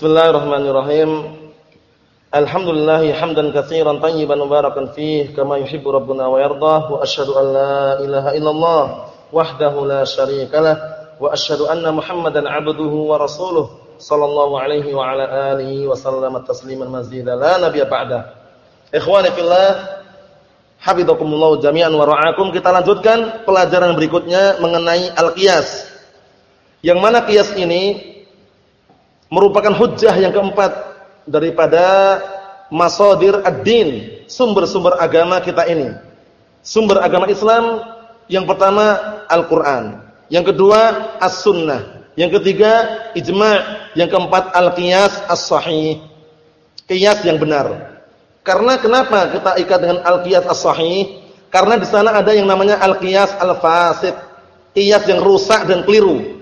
Bismillahirrahmanirrahim. Alhamdulillah hamdan katsiran tayyiban mubarakan fih kama yuhibbu rabbuna wa yardah wa asyhadu an la ilaha illallah wahdahu la syarikalah wa asyhadu anna Muhammadan 'abduhu wa rasuluh sallallahu alaihi wa ala alihi wa sallama tasliman mazida la nabiyya ba'da. Ikhwani fillah, hafizakumullah jami'an wa ra'akum. Kita lanjutkan pelajaran berikutnya mengenai al-qiyas. Yang mana qiyas ini merupakan hujjah yang keempat daripada masadir ad-din, sumber-sumber agama kita ini. Sumber agama Islam yang pertama Al-Qur'an, yang kedua As-Sunnah, yang ketiga ijma', yang keempat al-qiyas as-sahih. Qiyas yang benar. Karena kenapa kita ikat dengan al-qiyas as-sahih? Karena di sana ada yang namanya al-qiyas al-fasid. Qiyas yang rusak dan keliru.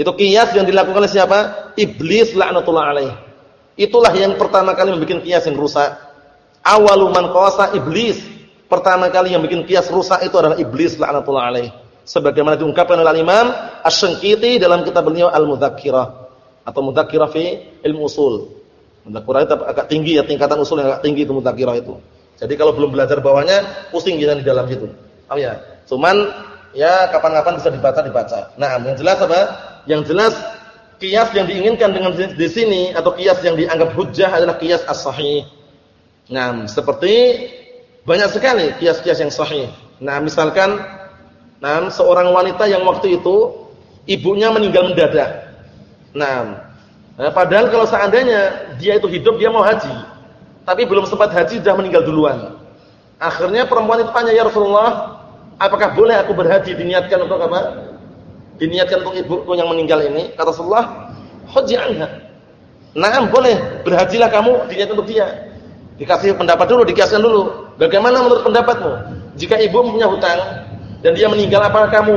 Itu kias yang dilakukan oleh siapa? Iblis laknatullah alaih. Itulah yang pertama kali membuat kias yang rusak. Awaluman qasa iblis. Pertama kali yang bikin kias rusak itu adalah iblis laknatullah alaih. Sebagaimana diungkapkan oleh Imam Asy-Syanqiti dalam kitab beliau Al-Mudzakkirah atau Mudzakkirah fi Ilmu Usul. Mudzakkirah itu agak tinggi ya tingkatan usul yang agak tinggi itu Mudzakkirah itu. Jadi kalau belum belajar bawahnya pusing kita di dalam situ. Oh ya. Cuman ya kapan-kapan bisa dibaca dibaca. Nah, yang jelas apa? Yang jelas kias yang diinginkan dengan di sini atau kias yang dianggap hujjah adalah kias as-sahih. Nah, seperti banyak sekali kias-kias yang sahih. Nah, misalkan nah seorang wanita yang waktu itu ibunya meninggal mendadak. Nah, nah, padahal kalau seandainya dia itu hidup dia mau haji, tapi belum sempat haji sudah meninggal duluan. Akhirnya perempuan itu tanya ya Rasulullah, apakah boleh aku berhaji diniatkan untuk apa? Diniatkan untuk ibuku yang meninggal ini, kata Rasulullah, haji anha. Nah, boleh, berhajilah kamu diniatkan untuk dia. Dikasih pendapat dulu, dikiaskan dulu. Bagaimana menurut pendapatmu? Jika ibu punya hutang dan dia meninggal apakah kamu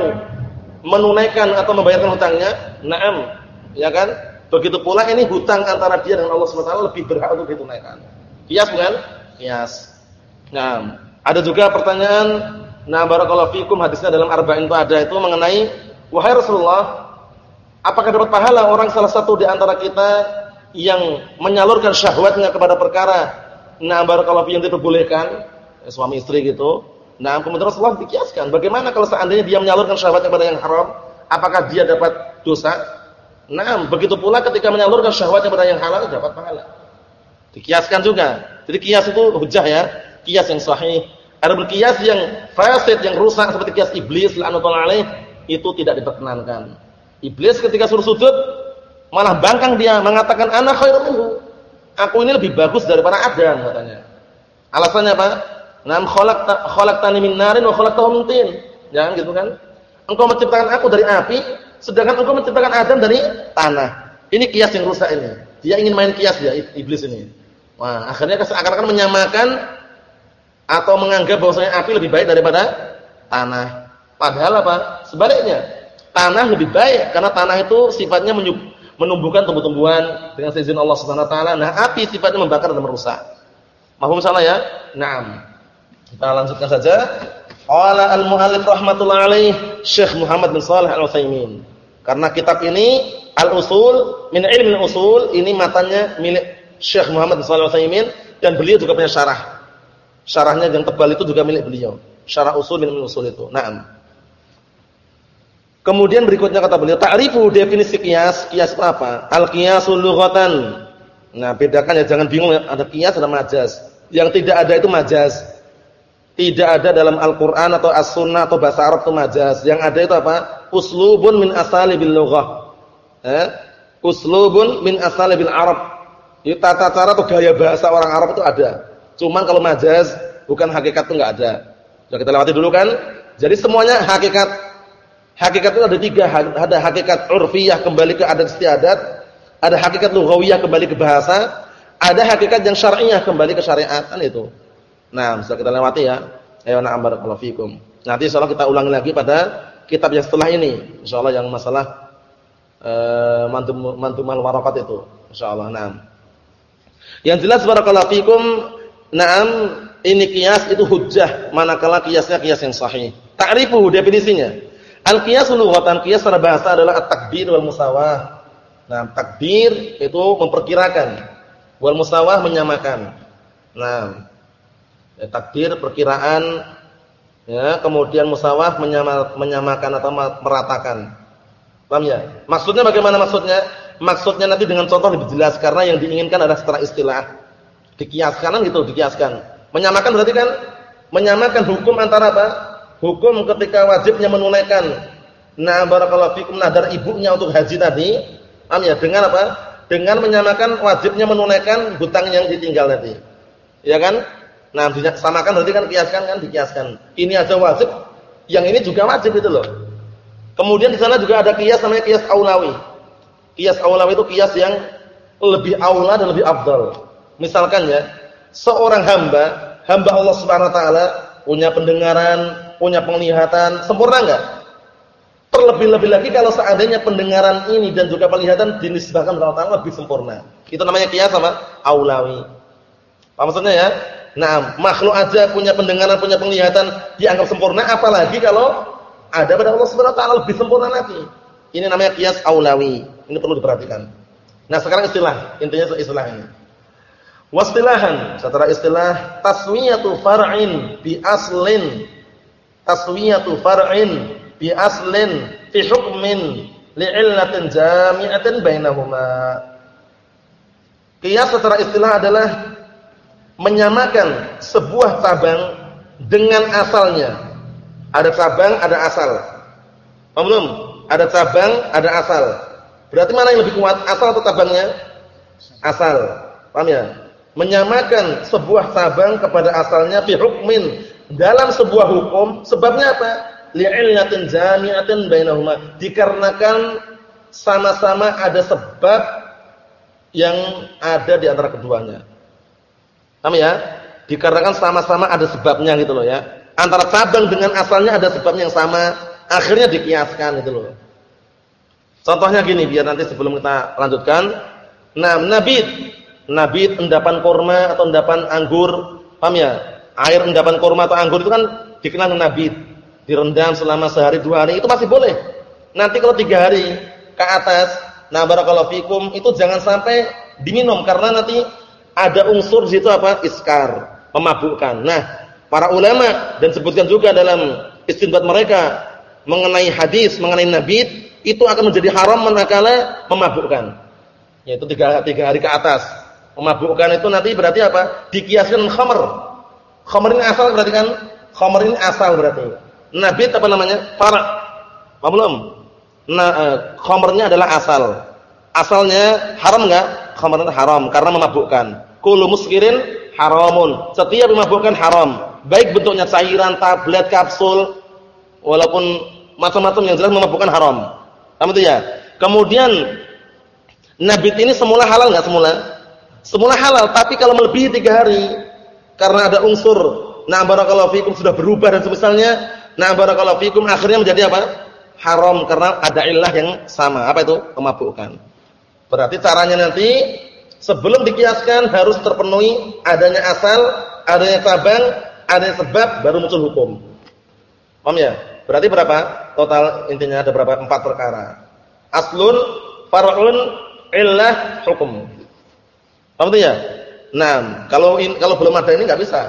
menunaikan atau membayarkan hutangnya? Naam. Ya kan? Begitu pula ini hutang antara dia dengan Allah SWT lebih berhak untuk ditunaikan. Kias bukan? Kias. Nah, ada juga pertanyaan Nah barakallahu fikum hadisnya dalam arba'in itu ada itu mengenai Wahai Rasulullah, apakah dapat pahala orang salah satu di antara kita yang menyalurkan syahwatnya kepada perkara nah barakallahu yang diperbolehkan eh, suami istri gitu. Nah, kemudian Rasulullah dikiaskan, bagaimana kalau seandainya dia menyalurkan syahwatnya kepada yang haram, apakah dia dapat dosa? Nah, begitu pula ketika menyalurkan syahwatnya kepada yang halal dapat pahala. Dikiaskan juga. Jadi kias itu hujah ya, kias yang sahih. Ada berkias yang fasid, yang rusak seperti kias iblis la'natullahi alaih itu tidak diperkenankan. Iblis ketika suruh sujud malah bangkang dia mengatakan anak khairun minhu. Aku ini lebih bagus daripada Adam katanya. Alasannya apa? Nam khalaqta khalaqtani min narin wa khalaqtahu min tin. Jangan gitu kan? Engkau menciptakan aku dari api, sedangkan engkau menciptakan Adam dari tanah. Ini kias yang rusak ini. Dia ingin main kias dia iblis ini. Wah, akhirnya seakan-akan menyamakan atau menganggap bahwasanya api lebih baik daripada tanah. Padahal apa? Sebaliknya, tanah lebih baik karena tanah itu sifatnya menumbuhkan tumbuh-tumbuhan dengan seizin Allah Subhanahu taala. Nah, api sifatnya membakar dan merusak. Mahum salah ya? Naam. Kita lanjutkan saja. Qala al-muallif rahimatullah alaih Syekh Muhammad bin Shalih Al-Utsaimin. Karena kitab ini Al-Usul min ilmi al-usul ini matanya milik Syekh Muhammad bin Shalih Al-Utsaimin dan beliau juga punya syarah. Syarahnya yang tebal itu juga milik beliau. Syarah usul min usul itu. Naam. Kemudian berikutnya kata beliau, ta'rifu definisi qiyas. Qiyas itu apa? Al-qiyasul lughatan. Nah, bedakan ya jangan bingung ada qiyas ada majaz. Yang tidak ada itu majaz. Tidak ada dalam Al-Qur'an atau As-Sunnah atau bahasa Arab itu majaz. Yang ada itu apa? Uslubun min asalibil lughah. Eh? Uslubun min asalibil Arab. Itu tata cara atau gaya bahasa orang Arab itu ada. Cuman kalau majaz bukan hakikat itu enggak ada. Sudah kita lewati dulu kan? Jadi semuanya hakikat Hakikat itu ada tiga, ada hakikat urfiyah kembali ke adat istiadat, ada hakikat lughawiyah kembali ke bahasa, ada hakikat yang syar'iyah kembali ke syariat kan itu. Nah, bisa kita lewati ya. Ayo na'am barakallahu fikum. Nanti insyaallah kita ulangi lagi pada kitab yang setelah ini. Insyaallah yang masalah eh mantum mantumal warakat itu. Insyaallah. Naam. Yang jelas barakallahu fikum, na'am ini kias itu hujjah manakala kiasnya kias yang sahih. Ta'rifu definisinya. Al-qiyas lughatan qiyas secara bahasa adalah at-takbir wal musawah. Nah, takdir itu memperkirakan. Wal musawah menyamakan. Nah, ya, takdir perkiraan ya, kemudian musawah menyama, menyamakan atau meratakan. Paham ya? Maksudnya bagaimana maksudnya? Maksudnya nanti dengan contoh lebih jelas karena yang diinginkan adalah setelah istilah. Dikiaskan kan gitu, dikiaskan. Menyamakan berarti kan menyamakan hukum antara apa? Hukum ketika wajibnya menunaikan nah barakallahu fikum nadar ibunya untuk haji tadi, paham ya? Dengan apa? Dengan menyamakan wajibnya menunaikan hutang yang ditinggal tadi. Ya kan? Nah, disamakan berarti kan kiaskan kan dikiaskan. Ini aja wajib, yang ini juga wajib itu loh. Kemudian di sana juga ada kias namanya kias aulawi. Kias aulawi itu kias yang lebih aula dan lebih afdal. Misalkan ya, seorang hamba, hamba Allah Subhanahu wa taala punya pendengaran, punya penglihatan, sempurna enggak? Terlebih-lebih lagi kalau seandainya pendengaran ini dan juga penglihatan dinisbahkan kepada Allah lebih sempurna. Itu namanya kias sama aulawi. Apa maksudnya ya? Nah, makhluk aja punya pendengaran, punya penglihatan dianggap sempurna, apalagi kalau ada pada Allah Subhanahu wa taala lebih sempurna lagi. Ini namanya kias aulawi. Ini perlu diperhatikan. Nah, sekarang istilah, intinya istilah ini. Wastilahan, secara istilah taswiyatu far'in bi aslin. Taswiyatu far'in bi aslin fi hukmin li'illatin jami'atin bainahuma. Qiyas secara istilah adalah menyamakan sebuah cabang dengan asalnya. Ada cabang, ada asal. Paham belum? Ada cabang, ada asal. Berarti mana yang lebih kuat, asal atau cabangnya? Asal. Paham ya? Menyamakan sebuah cabang kepada asalnya fi hukmin dalam sebuah hukum, sebabnya apa? Li'illatin jami'atin bainahuma. Dikarenakan sama-sama ada sebab yang ada di antara keduanya. Paham ya? Dikarenakan sama-sama ada sebabnya gitu loh ya. Antara cabang dengan asalnya ada sebabnya yang sama, akhirnya dikiaskan gitu loh. Contohnya gini biar nanti sebelum kita lanjutkan. Nah, nabit. Nabit endapan kurma atau endapan anggur, paham ya? Air endapan kurma atau anggur itu kan dikenal nabit. Direndam selama sehari dua hari itu masih boleh. Nanti kalau tiga hari ke atas, nah barakallahu fikum itu jangan sampai diminum karena nanti ada unsur situ apa? Iskar, memabukkan. Nah, para ulama dan sebutkan juga dalam istinbat mereka mengenai hadis, mengenai nabi, itu akan menjadi haram manakala memabukkan. Yaitu tiga, tiga hari ke atas. Memabukkan itu nanti berarti apa? Dikiaskan khamr. Khamr ini asal berarti kan? Khamr ini asal berarti. Nabi apa namanya? Fara. Apa belum? Nah, eh, khamrnya adalah asal. Asalnya haram enggak? khamr haram karena memabukkan. Kullu muskirin haramun. Setiap memabukkan haram. Baik bentuknya cairan, tablet, kapsul, walaupun macam-macam yang jelas memabukkan haram. Paham itu ya? Kemudian nabit ini semula halal enggak semula? Semula halal, tapi kalau melebihi tiga hari karena ada unsur nah barakallahu fikum sudah berubah dan semisalnya nah barakallahu fikum akhirnya menjadi apa? Haram karena ada ilah yang sama. Apa itu? Kemabukkan. Berarti caranya nanti sebelum dikiaskan harus terpenuhi adanya asal, adanya cabang, adanya sebab baru muncul hukum. Paham ya? Berarti berapa? Total intinya ada berapa? Empat perkara. Aslun, far'un, illah, hukum. Paham ya? Nah, kalau in, kalau belum ada ini nggak bisa.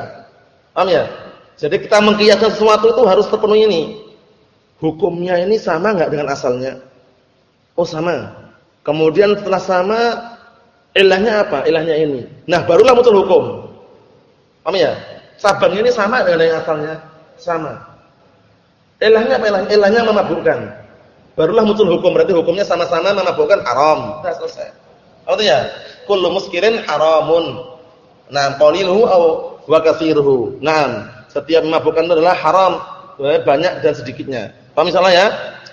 Paham ya? Jadi kita mengkiaskan sesuatu itu harus terpenuhi ini. Hukumnya ini sama nggak dengan asalnya? Oh sama. Kemudian setelah sama ilahnya apa? Ilahnya ini. Nah, barulah muncul hukum. Paham ya? Cabangnya ini sama dengan yang asalnya? Sama. Ilahnya apa? Ilahnya memabukkan. Barulah muncul hukum. Berarti hukumnya sama-sama memabukkan haram. Sudah selesai. Apa itu ya? Kullu muskirin haramun. Nah, qaliluhu aw wa katsiruhu. Nah, setiap memabukkan itu adalah haram, banyak dan sedikitnya. Paham misalnya ya?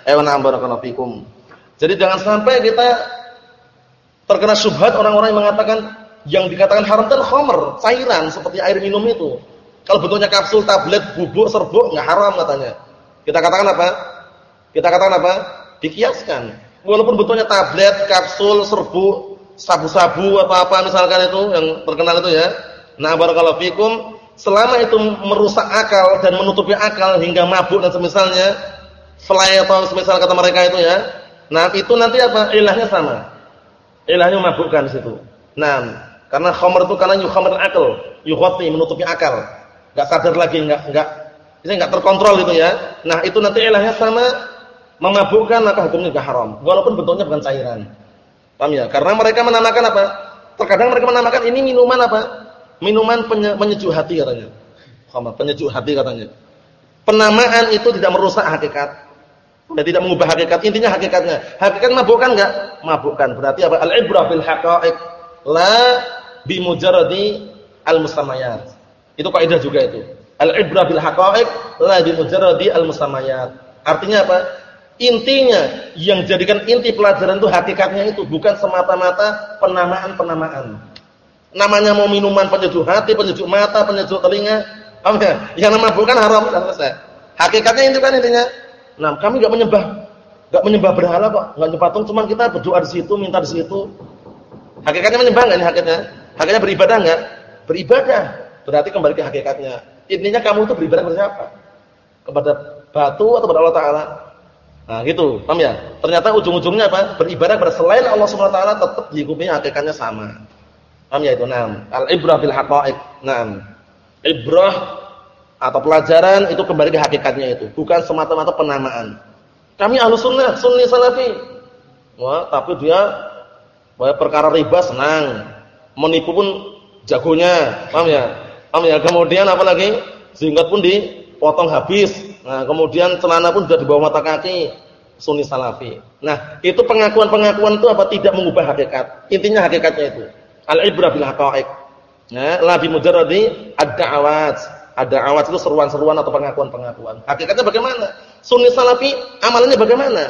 Ayo na'am barakallahu fikum. Jadi jangan sampai kita terkena syubhat orang-orang yang mengatakan yang dikatakan haram itu khamr, cairan seperti air minum itu. Kalau bentuknya kapsul, tablet, bubuk, serbuk enggak haram katanya. Kita katakan apa? Kita katakan apa? Dikiaskan. Walaupun bentuknya tablet, kapsul, serbuk, sabu-sabu apa-apa misalkan itu yang terkenal itu ya. Nah, barakallahu fikum, selama itu merusak akal dan menutupi akal hingga mabuk dan semisalnya, fly atau semisal kata mereka itu ya, Nah, itu nanti apa? Ilahnya sama. Ilahnya memabukkan di situ. Nah, karena khamr itu karena yukhamr akal, yukhati menutupi akal. Enggak sadar lagi, enggak enggak ini enggak terkontrol itu ya. Nah, itu nanti ilahnya sama memabukkan maka hukumnya juga haram. Walaupun bentuknya bukan cairan. Paham ya? Karena mereka menamakan apa? Terkadang mereka menamakan ini minuman apa? Minuman penyejuk hati katanya. Khamr, penyejuk hati katanya. Penamaan itu tidak merusak hakikat. Dan tidak mengubah hakikat. Intinya hakikatnya. Hakikat mabukkan enggak? Mabukkan. Berarti apa? Al-ibrah bil haqa'iq la bimujarradi al-mustamayat. Itu kaidah juga itu. Al-ibrah bil haqa'iq la bimujarradi al-mustamayat. Artinya apa? Intinya yang jadikan inti pelajaran itu hakikatnya itu bukan semata-mata penamaan-penamaan. Namanya mau minuman penyejuk hati, penyejuk mata, penyejuk telinga, apa ya? Yang nama bukan haram selesai. Hakikatnya itu kan intinya. Nah, kami enggak menyembah enggak menyembah berhala kok, enggak nyembah patung, cuma kita berdoa di situ, minta di situ. Hakikatnya menyembah enggak ini hakikatnya? Hakikatnya beribadah enggak? Beribadah. Berarti kembali ke hakikatnya. Intinya kamu itu beribadah kepada siapa? Kepada batu atau kepada Allah taala? Nah, gitu. Paham ya? Ternyata ujung-ujungnya apa? Beribadah kepada selain Allah Subhanahu wa taala tetap dihukumi hakikatnya sama. Paham ya itu? Naam. Al-ibrah bil haqa'iq. Naam. Ibrah atau pelajaran itu kembali ke hakikatnya itu, bukan semata-mata penamaan. Kami ahlu sunnah, sunni salafi. Wah, tapi dia Wah, perkara riba senang. Menipu pun jagonya. Paham ya? Paham ya? Kemudian apa lagi? Singkat pun dipotong habis. Nah, kemudian celana pun sudah di bawah mata kaki. Sunni salafi. Nah, itu pengakuan-pengakuan itu apa tidak mengubah hakikat. Intinya hakikatnya itu. Al-ibrah bil haqa'iq. Nah, la bi mujarradi ad-da'awat. Ad-da'awat itu seruan-seruan atau pengakuan-pengakuan. Hakikatnya bagaimana? Sunni salafi amalannya bagaimana?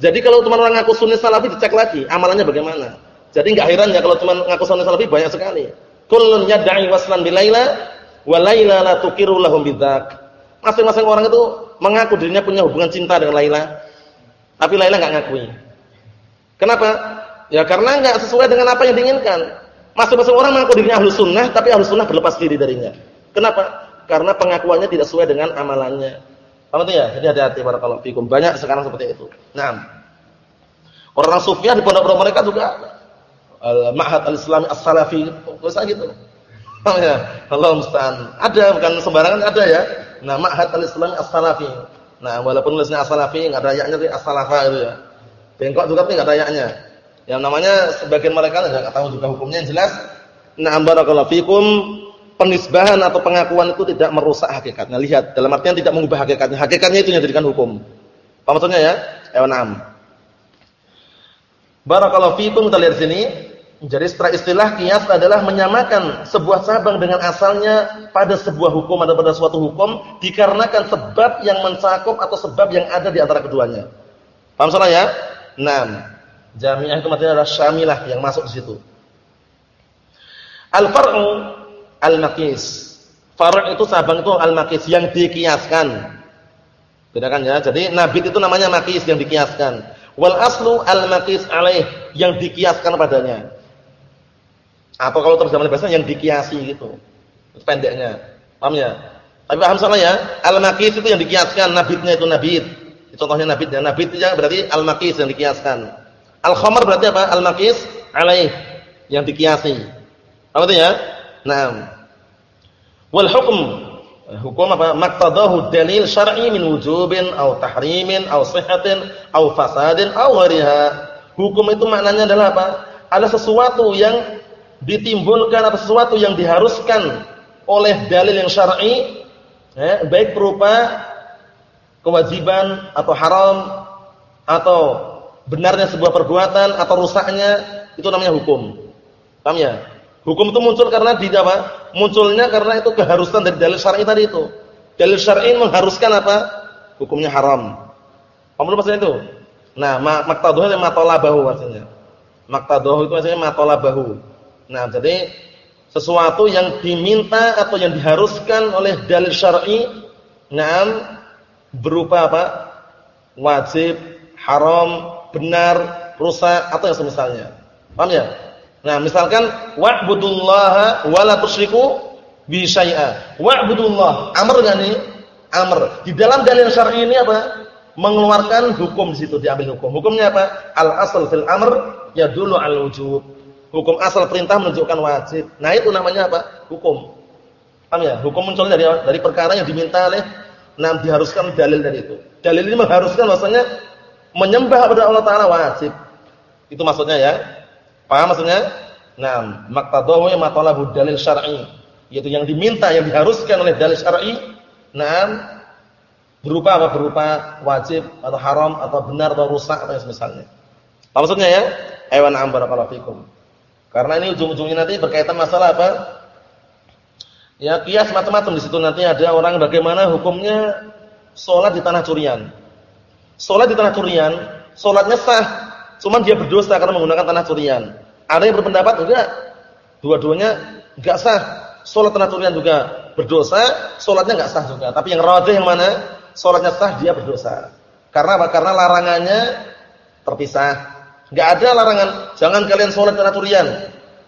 Jadi kalau cuma orang ngaku sunni salafi dicek lagi amalannya bagaimana. Jadi enggak heran ya kalau cuma ngaku sunni salafi banyak sekali. Kullun yad'i waslan bilaila wa laila la tuqiru lahum bidzak. Masing-masing orang itu mengaku dirinya punya hubungan cinta dengan Laila. Tapi Laila enggak ngakui. Kenapa? Ya karena enggak sesuai dengan apa yang diinginkan. Masing-masing orang mengaku dirinya ahlu sunnah, tapi ahlu sunnah berlepas diri darinya. Kenapa? Karena pengakuannya tidak sesuai dengan amalannya. Paham itu ya? Jadi hati-hati para kalau fikum. Banyak sekarang seperti itu. Nah, orang sufiah di pondok-pondok mereka juga al-ma'had al-islami as-salafi, tulisan gitu. Paham ya? Allah. Ada bukan sembarangan ada ya. Nah, ma'had al-islami as-salafi. Nah, walaupun tulisnya as-salafi enggak ada ayatnya tapi as-salafa itu ya. Bengkok juga tapi enggak ada ayatnya. Yang namanya sebagian mereka enggak tahu juga hukumnya yang jelas. Nah, barakallahu fikum penisbahan atau pengakuan itu tidak merusak hakikatnya. Lihat, dalam artian tidak mengubah hakikatnya. Hakikatnya itu yang dijadikan hukum. Apa maksudnya ya? Ewa naam. Barakallahu fiikum kita lihat sini. Jadi setelah istilah kias adalah menyamakan sebuah cabang dengan asalnya pada sebuah hukum atau pada suatu hukum dikarenakan sebab yang mencakup atau sebab yang ada di antara keduanya. Paham salah ya? Naam. Jami'ah itu maksudnya adalah syamilah yang masuk di situ. Al-far'u al-maqis. Far' itu cabang itu al-maqis yang dikiaskan. Bedakan ya. Jadi nabit itu namanya maqis yang dikiaskan. Wal aslu al-maqis alaih yang dikiaskan padanya. Atau kalau terjemahan bahasa yang dikiasi gitu. Itu pendeknya. Paham ya? Tapi paham salah ya? Al-maqis itu yang dikiaskan, nabitnya itu nabit. Contohnya nabitnya. Nabit itu berarti al-maqis yang dikiaskan. Al-khamar berarti apa? Al-maqis alaih yang dikiasi. Paham itu ya? Naam. Wal hukm hukum apa? Maqtadahu dalil syar'i min wujubin aw tahrimin aw sihhatin aw fasadin aw ghariha. Hukum itu maknanya adalah apa? Ada sesuatu yang ditimbulkan atau sesuatu yang diharuskan oleh dalil yang syar'i eh, baik berupa kewajiban atau haram atau benarnya sebuah perbuatan atau rusaknya itu namanya hukum. Paham ya? Hukum itu muncul karena di apa? Munculnya karena itu keharusan dari dalil syar'i tadi itu. Dalil syar'i mengharuskan apa? Hukumnya haram. Kamu maksudnya itu? Nah, maktadhuh itu matolabahu maksudnya. Maktadhuh itu maksudnya matolabahu. Nah, jadi sesuatu yang diminta atau yang diharuskan oleh dalil syar'i, nah berupa apa? Wajib, haram, benar, rusak atau yang semisalnya. Paham ya? Nah, misalkan wa'budullaha wa la tusyriku bi syai'a. Wa'budullah, amr enggak nih? Amr. Di dalam dalil syar'i ini apa? mengeluarkan hukum di situ diambil hukum. Hukumnya apa? Al asal fil amr ya dulu al wujub. Hukum asal perintah menunjukkan wajib. Nah, itu namanya apa? Hukum. Paham ya? Hukum muncul dari dari perkara yang diminta oleh nah diharuskan dalil dari itu. Dalil ini mengharuskan maksudnya menyembah kepada Allah taala wajib. Itu maksudnya ya. Paham maksudnya? Nah, maqtadahu ma talabu dalil syar'i, yaitu yang diminta yang diharuskan oleh dalil syar'i. Nah, berupa apa? Berupa wajib atau haram atau benar atau rusak atau semisalnya. Apa maksudnya ya? Hewan ambar barakallahu fikum. Karena ini ujung-ujungnya nanti berkaitan masalah apa? Ya kias macam-macam di situ nanti ada orang bagaimana hukumnya sholat di tanah curian. Sholat di tanah curian, sholatnya sah, cuman dia berdosa karena menggunakan tanah curian. Ada yang berpendapat enggak, dua-duanya enggak sah. Sholat tanah curian juga berdosa, sholatnya enggak sah juga. Tapi yang rajih yang mana? Sholatnya sah, dia berdosa. Karena apa? Karena larangannya terpisah. Enggak ada larangan, jangan kalian sholat tanah curian.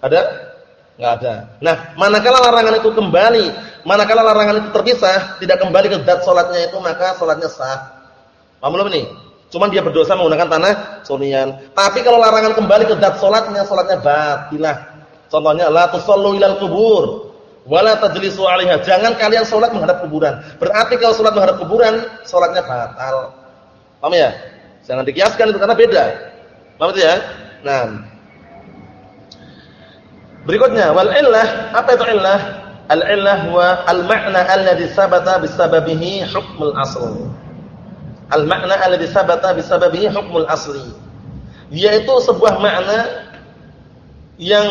Ada? Enggak ada. Nah, manakala larangan itu kembali, manakala larangan itu terpisah, tidak kembali ke zat salatnya itu, maka salatnya sah. Paham belum ini? Cuman dia berdosa menggunakan tanah sunian. Tapi kalau larangan kembali ke zat salatnya, salatnya batilah. Contohnya la tusallu ilal kubur wala tajlisu 'alaiha. Jangan kalian salat menghadap kuburan. Berarti kalau salat menghadap kuburan, salatnya batal. Paham ya? Jangan dikiaskan itu karena beda. Paham ya? Nah, Berikutnya wal illah, apa itu illah? Al illah huwa al ma'na alladhi sabata bisababihi hukmul asl. Al ma'na alladhi sabata bisababihi hukmul asli. Yaitu sebuah makna yang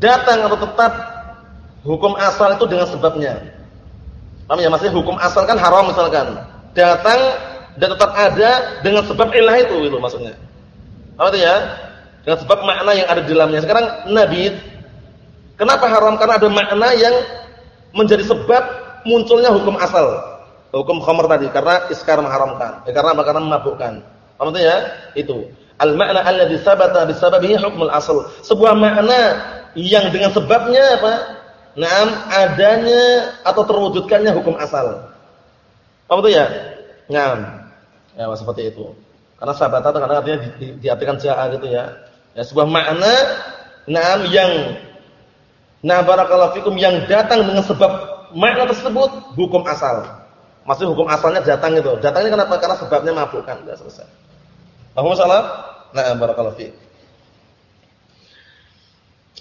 datang atau tetap hukum asal itu dengan sebabnya. Paham ya? Maksudnya hukum asal kan haram misalkan. Datang dan tetap ada dengan sebab illah itu itu maksudnya. Paham ya? dengan sebab makna yang ada di dalamnya. Sekarang nabi kenapa haram? Karena ada makna yang menjadi sebab munculnya hukum asal. Hukum khamr tadi karena iskar mengharamkan. Ya, karena karena memabukkan. Paham ya? Itu. Al-makna alladhi sabata bisababihi hukmul asal. Sebuah makna yang dengan sebabnya apa? Naam adanya atau terwujudkannya hukum asal. Paham ya? Naam. Ya, seperti itu. Karena sahabat itu karena artinya di, di, diartikan ja'a gitu ya. Ya, sebuah makna na'am yang nah barakallahu fikum yang datang dengan sebab makna tersebut hukum asal. Maksudnya hukum asalnya datang itu. Datangnya kenapa? Karena sebabnya mabukkan. Sudah selesai. Paham masalah? Na'am barakallahu fikum.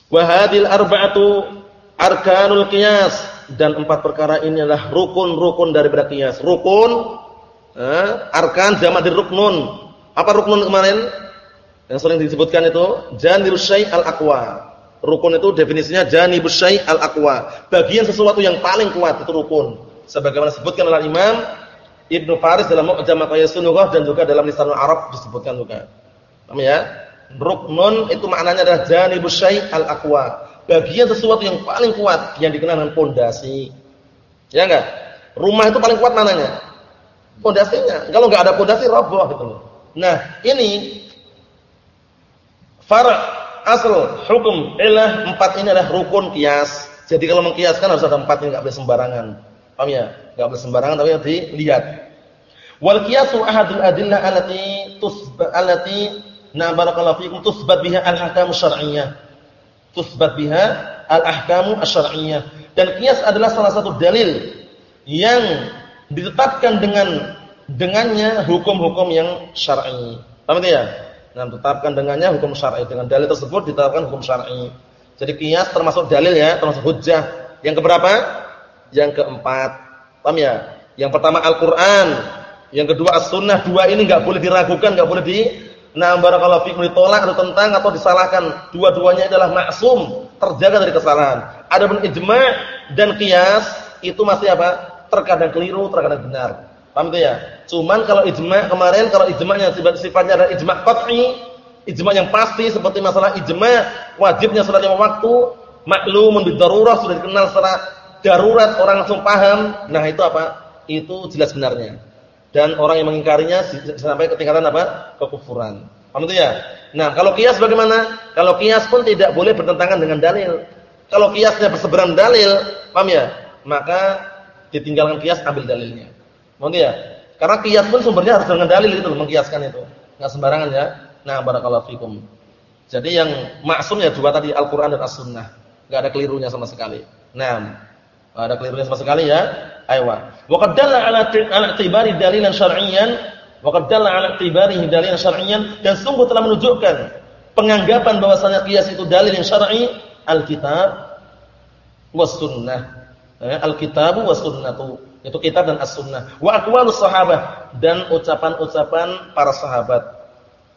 Wa hadhil arba'atu arkanul qiyas dan empat perkara ini adalah rukun-rukun daripada qiyas. Rukun eh, arkan jamak dari ruknun. Apa ruknun kemarin? Yang sering disebutkan itu janibus syai' al-aqwa. Rukun itu definisinya janibus syai' al-aqwa. Bagian sesuatu yang paling kuat itu rukun. Sebagaimana disebutkan oleh Imam Ibnu Faris dalam Mu'jam Sunnah dan juga dalam Lisanul Arab disebutkan juga. Paham ya? Ruknun itu maknanya adalah janibus syai' al-aqwa. Bagian sesuatu yang paling kuat yang dikenal dengan pondasi. Ya enggak? Rumah itu paling kuat mananya? Pondasinya. Kalau enggak ada pondasi roboh gitu loh. Nah, ini Far' asal hukum ilah empat ini adalah rukun kias. Jadi kalau mengkiaskan harus ada empat ini enggak boleh sembarangan. Paham ya? Enggak boleh sembarangan tapi harus dilihat. Wal qiyasu ahadul adillah allati tusbat allati na barakallahu fikum tusbat biha al-ahkam syar'iyyah. Tusbat biha al-ahkam asy-syar'iyyah. Dan kias adalah salah satu dalil yang ditetapkan dengan dengannya hukum-hukum yang syar'i. Paham ya? Nah, tetapkan dengannya hukum syar'i. Dengan dalil tersebut ditetapkan hukum syar'i. Jadi kias termasuk dalil ya, termasuk hujjah. Yang keberapa? Yang keempat. Paham ya? Yang pertama Al-Qur'an, yang kedua As-Sunnah. Dua ini enggak boleh diragukan, enggak boleh di Nah, barakallahu fikum ditolak atau tentang atau disalahkan. Dua-duanya adalah maksum, terjaga dari kesalahan. Adapun ijma' dan qiyas itu masih apa? Terkadang keliru, terkadang benar. Paham itu ya? Cuman kalau ijma' kemarin kalau ijma'nya sifatnya adalah ijma' qat'i, ijma' yang pasti seperti masalah ijma' wajibnya salat lima waktu, maklumun bidarurah sudah dikenal secara darurat orang langsung paham. Nah, itu apa? Itu jelas benarnya. Dan orang yang mengingkarinya sampai ketingkatan apa? kekufuran. Paham itu ya? Nah, kalau kias bagaimana? Kalau kias pun tidak boleh bertentangan dengan dalil. Kalau kiasnya berseberangan dalil, paham ya? Maka ditinggalkan kias ambil dalilnya. Mungkin ya? Karena kias pun sumbernya harus dengan dalil itu mengkiaskan itu. Enggak sembarangan ya. Nah, barakallahu fikum. Jadi yang maksum ya dua tadi Al-Qur'an dan As-Sunnah. Enggak ada kelirunya sama sekali. Nah, ada kelirunya sama sekali ya. Aywa. Wa qad dalla ala i'tibari dalilan syar'iyyan wa qad dalla ala i'tibarihi dalilan syar'iyyan dan sungguh telah menunjukkan penganggapan bahwasanya kias itu dalil yang syar'i Al-Kitab was sunnah. Eh, Al-Kitab was sunnatu itu kitab dan as-sunnah. Wa aqwalus sahabah dan ucapan-ucapan para sahabat.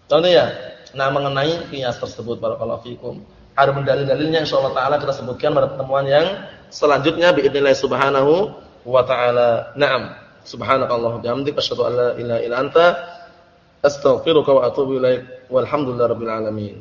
Contoh ya. Nah, mengenai kias tersebut barakallahu fikum. Ada dalil-dalilnya insyaallah taala kita sebutkan pada pertemuan yang selanjutnya باذنillah subhanahu wa taala. Naam. Subhanakallah bihamdika asyhadu an la ilaha illa anta astaghfiruka wa atubu ilaik. Walhamdulillahirabbil alamin.